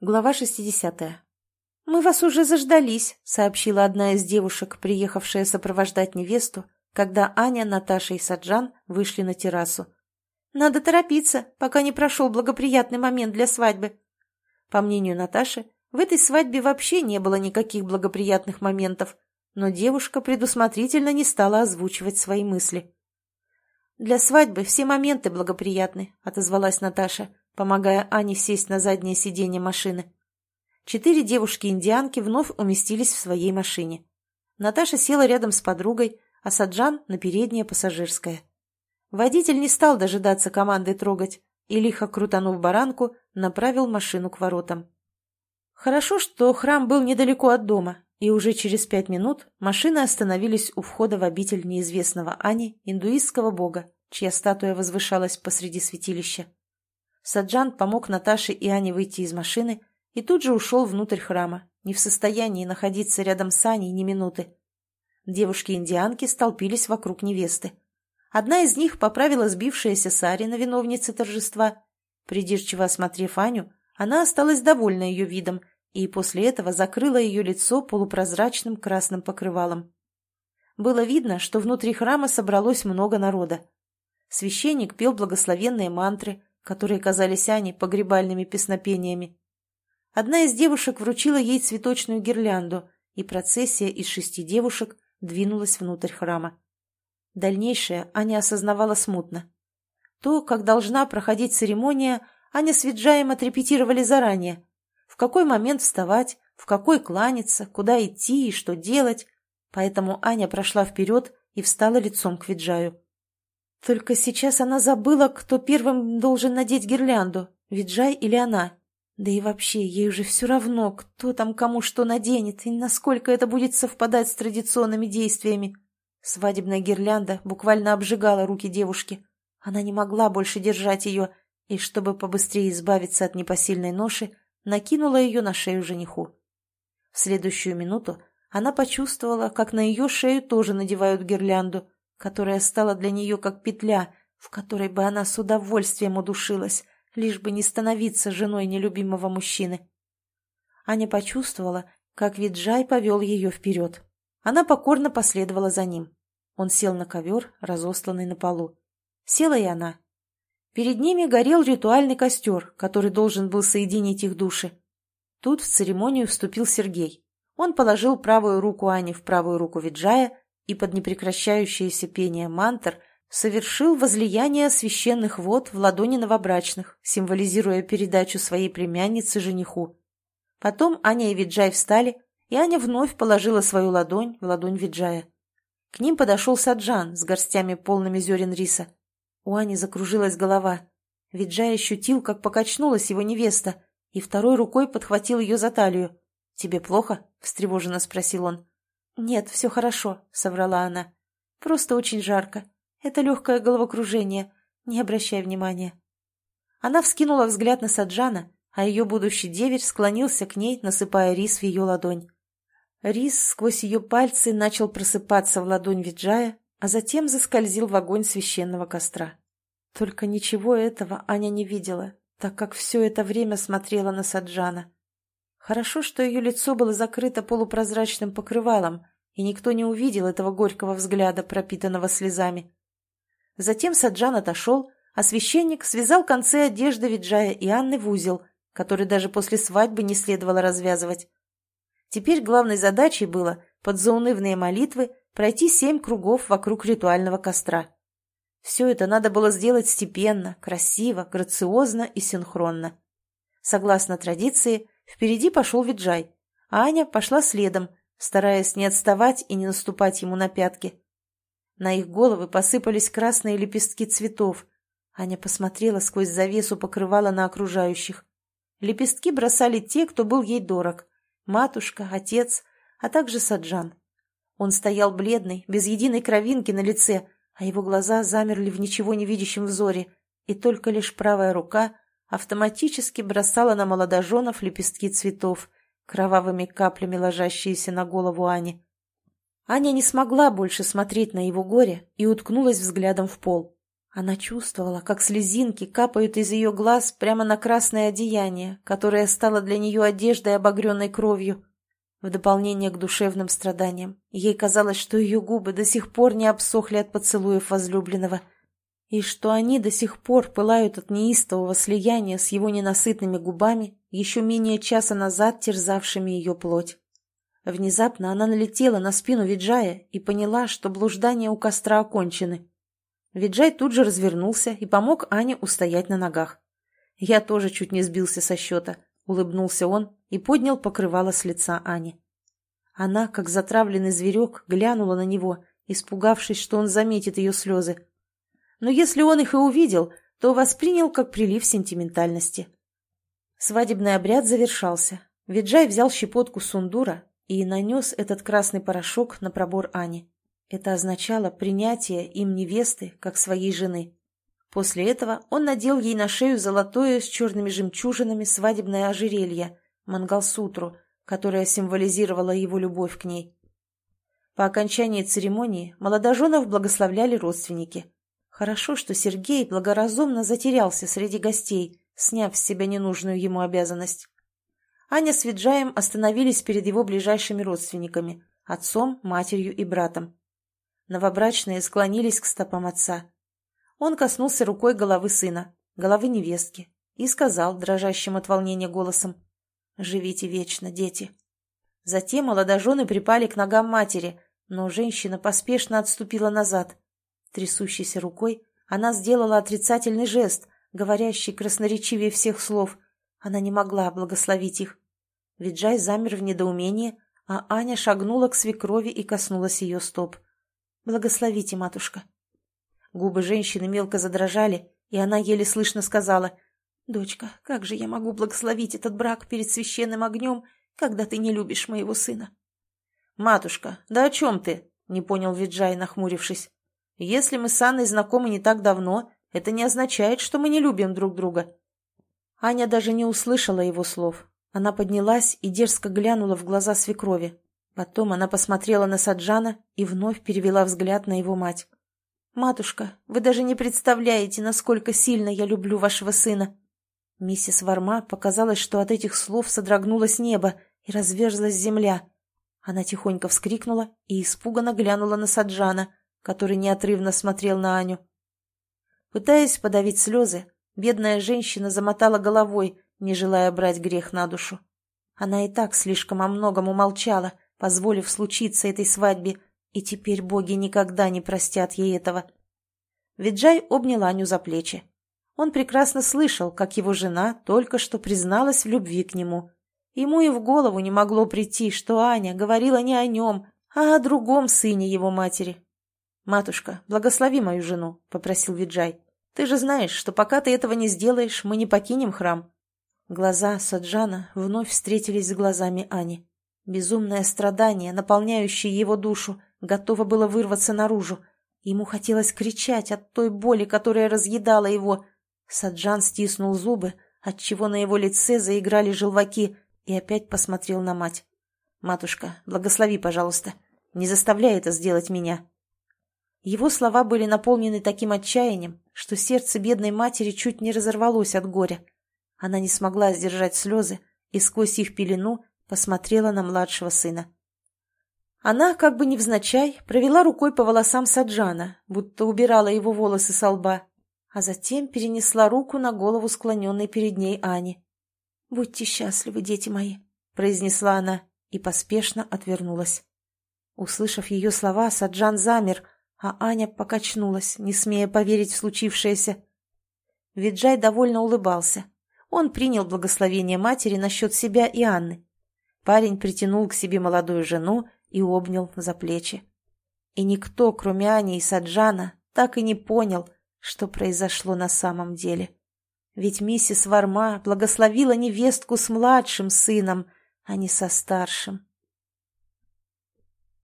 Глава 60. «Мы вас уже заждались», — сообщила одна из девушек, приехавшая сопровождать невесту, когда Аня, Наташа и Саджан вышли на террасу. «Надо торопиться, пока не прошел благоприятный момент для свадьбы». По мнению Наташи, в этой свадьбе вообще не было никаких благоприятных моментов, но девушка предусмотрительно не стала озвучивать свои мысли. «Для свадьбы все моменты благоприятны», — отозвалась Наташа помогая Ане сесть на заднее сиденье машины. Четыре девушки-индианки вновь уместились в своей машине. Наташа села рядом с подругой, а Саджан — на переднее пассажирское. Водитель не стал дожидаться команды трогать и, лихо крутанув баранку, направил машину к воротам. Хорошо, что храм был недалеко от дома, и уже через пять минут машины остановились у входа в обитель неизвестного Ани, индуистского бога, чья статуя возвышалась посреди святилища. Саджан помог Наташе и Ане выйти из машины и тут же ушел внутрь храма, не в состоянии находиться рядом с Аней ни минуты. Девушки-индианки столпились вокруг невесты. Одна из них поправила сбившаяся сари на виновнице торжества. Придирчиво осмотрев Аню, она осталась довольна ее видом и после этого закрыла ее лицо полупрозрачным красным покрывалом. Было видно, что внутри храма собралось много народа. Священник пел благословенные мантры, которые казались Ане погребальными песнопениями. Одна из девушек вручила ей цветочную гирлянду, и процессия из шести девушек двинулась внутрь храма. Дальнейшее Аня осознавала смутно. То, как должна проходить церемония, Аня с Виджаем отрепетировали заранее. В какой момент вставать, в какой кланяться, куда идти и что делать. Поэтому Аня прошла вперед и встала лицом к Виджаю. Только сейчас она забыла, кто первым должен надеть гирлянду, Виджай или она. Да и вообще, ей уже все равно, кто там кому что наденет и насколько это будет совпадать с традиционными действиями. Свадебная гирлянда буквально обжигала руки девушки. Она не могла больше держать ее, и, чтобы побыстрее избавиться от непосильной ноши, накинула ее на шею жениху. В следующую минуту она почувствовала, как на ее шею тоже надевают гирлянду, которая стала для нее как петля, в которой бы она с удовольствием удушилась, лишь бы не становиться женой нелюбимого мужчины. Аня почувствовала, как Виджай повел ее вперед. Она покорно последовала за ним. Он сел на ковер, разосланный на полу. Села и она. Перед ними горел ритуальный костер, который должен был соединить их души. Тут в церемонию вступил Сергей. Он положил правую руку Ани в правую руку Виджая и под непрекращающееся пение мантр совершил возлияние священных вод в ладони новобрачных, символизируя передачу своей племянницы жениху. Потом Аня и Виджай встали, и Аня вновь положила свою ладонь в ладонь Виджая. К ним подошел Саджан с горстями полными зерен риса. У Ани закружилась голова. Виджай ощутил, как покачнулась его невеста, и второй рукой подхватил ее за талию. «Тебе плохо?» — встревоженно спросил он. «Нет, все хорошо», — соврала она. «Просто очень жарко. Это легкое головокружение. Не обращай внимания». Она вскинула взгляд на Саджана, а ее будущий деверь склонился к ней, насыпая рис в ее ладонь. Рис сквозь ее пальцы начал просыпаться в ладонь Виджая, а затем заскользил в огонь священного костра. Только ничего этого Аня не видела, так как все это время смотрела на Саджана. Хорошо, что ее лицо было закрыто полупрозрачным покрывалом, и никто не увидел этого горького взгляда, пропитанного слезами. Затем Саджан отошел, а священник связал концы одежды Виджая и Анны в узел, который даже после свадьбы не следовало развязывать. Теперь главной задачей было под заунывные молитвы пройти семь кругов вокруг ритуального костра. Все это надо было сделать степенно, красиво, грациозно и синхронно. Согласно традиции, Впереди пошел Виджай, а Аня пошла следом, стараясь не отставать и не наступать ему на пятки. На их головы посыпались красные лепестки цветов. Аня посмотрела сквозь завесу покрывала на окружающих. Лепестки бросали те, кто был ей дорог. Матушка, отец, а также Саджан. Он стоял бледный, без единой кровинки на лице, а его глаза замерли в ничего не видящем взоре, и только лишь правая рука автоматически бросала на молодоженов лепестки цветов, кровавыми каплями ложащиеся на голову Ани. Аня не смогла больше смотреть на его горе и уткнулась взглядом в пол. Она чувствовала, как слезинки капают из ее глаз прямо на красное одеяние, которое стало для нее одеждой, обогренной кровью. В дополнение к душевным страданиям, ей казалось, что ее губы до сих пор не обсохли от поцелуев возлюбленного, и что они до сих пор пылают от неистового слияния с его ненасытными губами, еще менее часа назад терзавшими ее плоть. Внезапно она налетела на спину Виджая и поняла, что блуждания у костра окончены. Виджай тут же развернулся и помог Ане устоять на ногах. Я тоже чуть не сбился со счета, улыбнулся он и поднял покрывало с лица Ани. Она, как затравленный зверек, глянула на него, испугавшись, что он заметит ее слезы. Но если он их и увидел, то воспринял как прилив сентиментальности. Свадебный обряд завершался. Виджай взял щепотку сундура и нанес этот красный порошок на пробор Ани. Это означало принятие им невесты, как своей жены. После этого он надел ей на шею золотое с черными жемчужинами свадебное ожерелье, мангалсутру, которое символизировало его любовь к ней. По окончании церемонии молодоженов благословляли родственники. Хорошо, что Сергей благоразумно затерялся среди гостей, сняв с себя ненужную ему обязанность. Аня с Виджаем остановились перед его ближайшими родственниками – отцом, матерью и братом. Новобрачные склонились к стопам отца. Он коснулся рукой головы сына, головы невестки, и сказал дрожащим от волнения голосом «Живите вечно, дети». Затем молодожены припали к ногам матери, но женщина поспешно отступила назад. Трясущейся рукой она сделала отрицательный жест, говорящий красноречивее всех слов – она не могла благословить их. Виджай замер в недоумении, а Аня шагнула к свекрови и коснулась ее стоп. «Благословите, матушка». Губы женщины мелко задрожали, и она еле слышно сказала, «Дочка, как же я могу благословить этот брак перед священным огнем, когда ты не любишь моего сына?» «Матушка, да о чем ты?» — не понял Виджай, нахмурившись. «Если мы с Анной знакомы не так давно, это не означает, что мы не любим друг друга. Аня даже не услышала его слов. Она поднялась и дерзко глянула в глаза свекрови. Потом она посмотрела на Саджана и вновь перевела взгляд на его мать. «Матушка, вы даже не представляете, насколько сильно я люблю вашего сына!» Миссис Варма показалось, что от этих слов содрогнулось небо и разверзлась земля. Она тихонько вскрикнула и испуганно глянула на Саджана, который неотрывно смотрел на Аню. Пытаясь подавить слезы, Бедная женщина замотала головой, не желая брать грех на душу. Она и так слишком о многом умолчала, позволив случиться этой свадьбе, и теперь боги никогда не простят ей этого. Виджай обнял Аню за плечи. Он прекрасно слышал, как его жена только что призналась в любви к нему. Ему и в голову не могло прийти, что Аня говорила не о нем, а о другом сыне его матери. «Матушка, благослови мою жену», — попросил Виджай. Ты же знаешь, что пока ты этого не сделаешь, мы не покинем храм». Глаза Саджана вновь встретились с глазами Ани. Безумное страдание, наполняющее его душу, готово было вырваться наружу. Ему хотелось кричать от той боли, которая разъедала его. Саджан стиснул зубы, отчего на его лице заиграли желваки, и опять посмотрел на мать. «Матушка, благослови, пожалуйста. Не заставляй это сделать меня». Его слова были наполнены таким отчаянием, что сердце бедной матери чуть не разорвалось от горя. Она не смогла сдержать слезы и сквозь их пелену посмотрела на младшего сына. Она, как бы невзначай, провела рукой по волосам Саджана, будто убирала его волосы со лба, а затем перенесла руку на голову склоненной перед ней Ани. «Будьте счастливы, дети мои», — произнесла она и поспешно отвернулась. Услышав ее слова, Саджан замер — а Аня покачнулась, не смея поверить в случившееся. Виджай довольно улыбался. Он принял благословение матери насчет себя и Анны. Парень притянул к себе молодую жену и обнял за плечи. И никто, кроме Ани и Саджана, так и не понял, что произошло на самом деле. Ведь миссис Варма благословила невестку с младшим сыном, а не со старшим.